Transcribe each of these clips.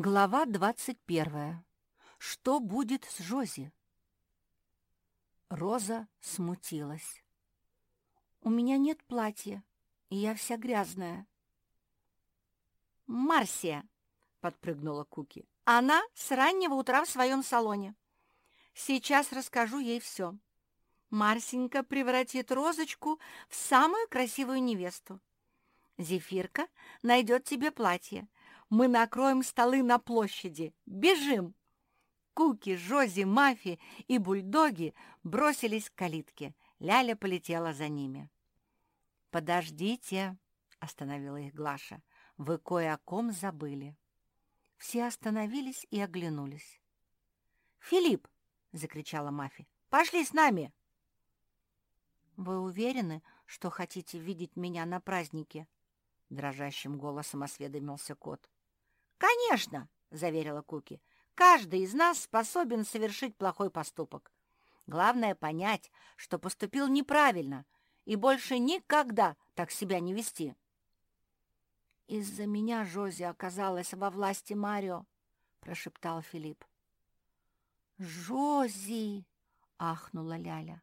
Глава двадцать первая. Что будет с Жози? Роза смутилась. «У меня нет платья, и я вся грязная». «Марсия!» — подпрыгнула Куки. «Она с раннего утра в своем салоне. Сейчас расскажу ей все. Марсенька превратит Розочку в самую красивую невесту. Зефирка найдет тебе платье, мы накроем столы на площади. Бежим!» Куки, Жози, Мафи и бульдоги бросились к калитке. Ляля полетела за ними. «Подождите!» — остановила их Глаша. «Вы кое о ком забыли». Все остановились и оглянулись. «Филипп!» — закричала Мафи. «Пошли с нами!» «Вы уверены, что хотите видеть меня на празднике?» — дрожащим голосом осведомился кот. «Конечно!» — заверила Куки. «Каждый из нас способен совершить плохой поступок. Главное понять, что поступил неправильно, и больше никогда так себя не вести». «Из-за меня Жози оказалась во власти Марио», — прошептал Филипп. «Жози!» — ахнула Ляля.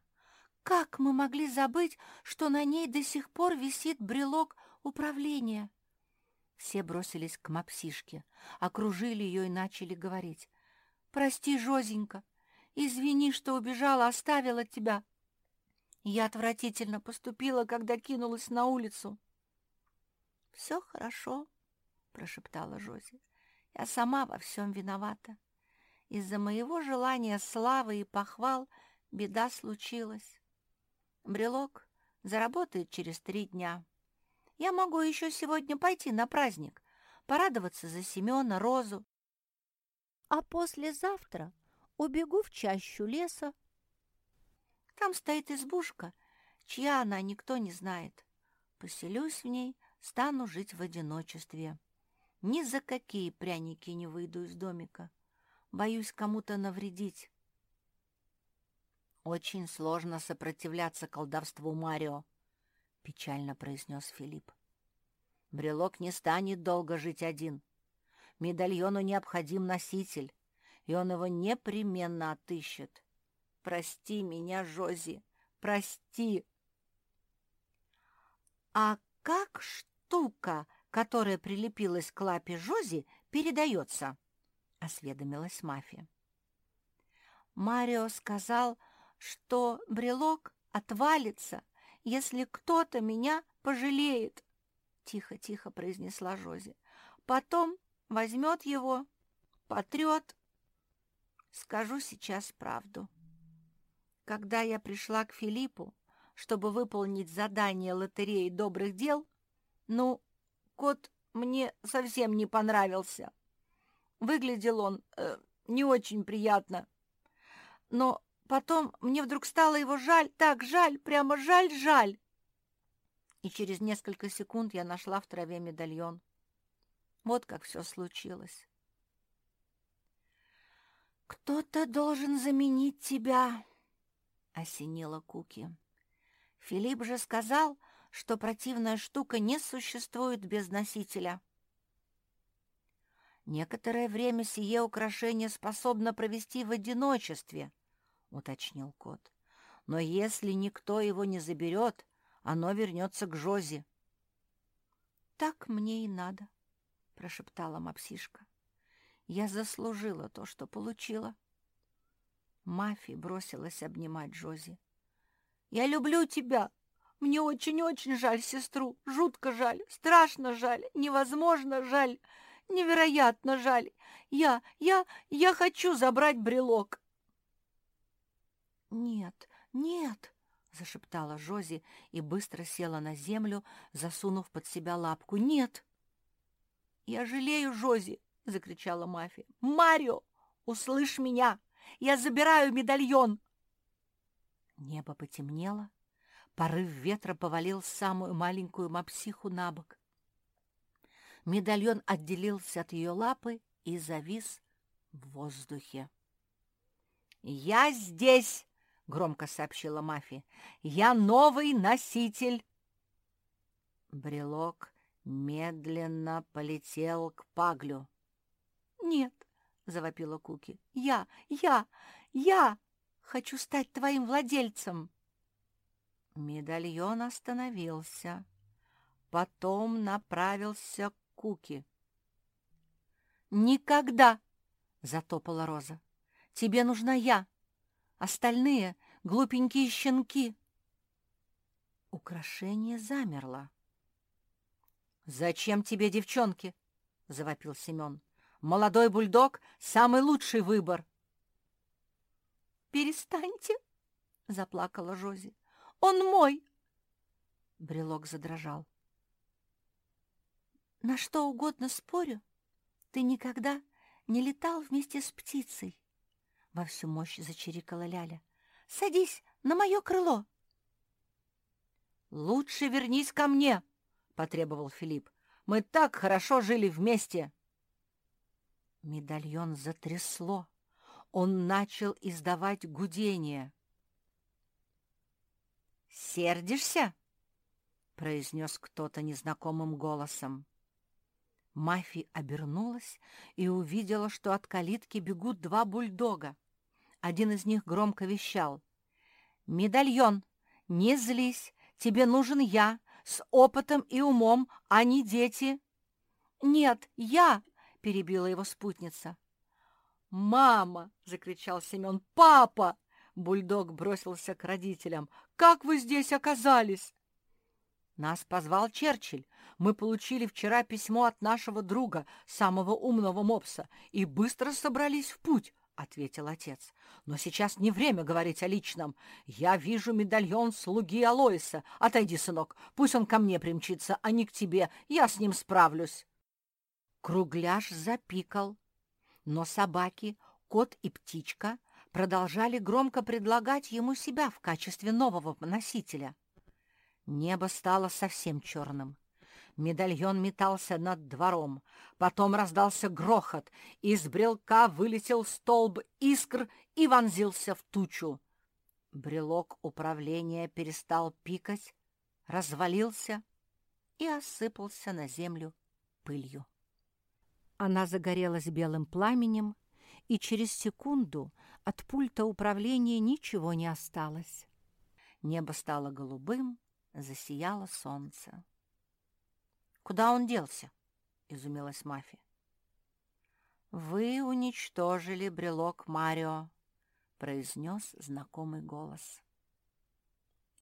«Как мы могли забыть, что на ней до сих пор висит брелок управления?» Все бросились к мапсишке, окружили ее и начали говорить. «Прости, Жозенька, извини, что убежала, оставила тебя. Я отвратительно поступила, когда кинулась на улицу». «Все хорошо», — прошептала Жози. «Я сама во всем виновата. Из-за моего желания славы и похвал беда случилась. Брелок заработает через три дня». Я могу еще сегодня пойти на праздник, порадоваться за Семена, Розу. А послезавтра убегу в чащу леса. Там стоит избушка, чья она, никто не знает. Поселюсь в ней, стану жить в одиночестве. Ни за какие пряники не выйду из домика. Боюсь кому-то навредить. Очень сложно сопротивляться колдовству Марио, печально произнес Филипп. Брелок не станет долго жить один. Медальону необходим носитель, и он его непременно отыщет. Прости меня, Жози, прости. А как штука, которая прилепилась к лапе Жози, передается? — осведомилась Мафия. Марио сказал, что брелок отвалится, если кто-то меня пожалеет, — тихо-тихо произнесла Жози. Потом возьмет его, потрет. Скажу сейчас правду. Когда я пришла к Филиппу, чтобы выполнить задание лотереи добрых дел, ну, кот мне совсем не понравился. Выглядел он э, не очень приятно. Но Потом мне вдруг стало его жаль, так жаль, прямо жаль-жаль. И через несколько секунд я нашла в траве медальон. Вот как все случилось. «Кто-то должен заменить тебя», — осенила Куки. Филипп же сказал, что противная штука не существует без носителя. Некоторое время сие украшение способно провести в одиночестве —— уточнил кот. «Но если никто его не заберет, оно вернется к Жозе». «Так мне и надо», — прошептала мапсишка. «Я заслужила то, что получила». Мафи бросилась обнимать Жози. «Я люблю тебя! Мне очень-очень жаль сестру, жутко жаль, страшно жаль, невозможно жаль, невероятно жаль. Я, я, я хочу забрать брелок!» «Нет, нет!» — зашептала Жози и быстро села на землю, засунув под себя лапку. «Нет!» «Я жалею Жози!» — закричала Мафия. «Марио, услышь меня! Я забираю медальон!» Небо потемнело, порыв ветра повалил самую маленькую мапсиху на бок. Медальон отделился от ее лапы и завис в воздухе. «Я здесь!» — громко сообщила Мафи. «Я новый носитель!» Брелок медленно полетел к Паглю. «Нет», — завопила Куки, — «я, я, я хочу стать твоим владельцем». Медальон остановился, потом направился к Куки. «Никогда!» — затопала Роза. «Тебе нужна я. Остальные — глупенькие щенки». Украшение замерло. «Зачем тебе девчонки?» — завопил Семен. «Молодой бульдог — самый лучший выбор». «Перестаньте!» — заплакала Жози. «Он мой!» Брелок задрожал. «На что угодно спорю, ты никогда не летал вместе с птицей!» Во всю мощь зачирикала Ляля. «Садись на мое крыло!» «Лучше вернись ко мне!» — потребовал Филипп. «Мы так хорошо жили вместе!» Медальон затрясло. Он начал издавать гудение. «Сердишься?» — произнес кто-то незнакомым голосом. Мафи обернулась и увидела, что от калитки бегут два бульдога. Один из них громко вещал. «Медальон, не злись, тебе нужен я, с опытом и умом, а не дети». «Нет, я!» — перебила его спутница. «Мама!» — закричал Семен. «Папа!» — бульдог бросился к родителям. «Как вы здесь оказались?» «Нас позвал Черчилль. Мы получили вчера письмо от нашего друга, самого умного мопса, и быстро собрались в путь», — ответил отец. «Но сейчас не время говорить о личном. Я вижу медальон слуги Алоиса. Отойди, сынок, пусть он ко мне примчится, а не к тебе. Я с ним справлюсь». Кругляш запикал, но собаки, кот и птичка продолжали громко предлагать ему себя в качестве нового носителя. Небо стало совсем черным. Медальон метался над двором. Потом раздался грохот. Из брелка вылетел столб искр и вонзился в тучу. Брелок управления перестал пикать, развалился и осыпался на землю пылью. Она загорелась белым пламенем, и через секунду от пульта управления ничего не осталось. Небо стало голубым, засияло солнце. «Куда он делся?» — изумилась Мафи. «Вы уничтожили брелок Марио», — произнес знакомый голос.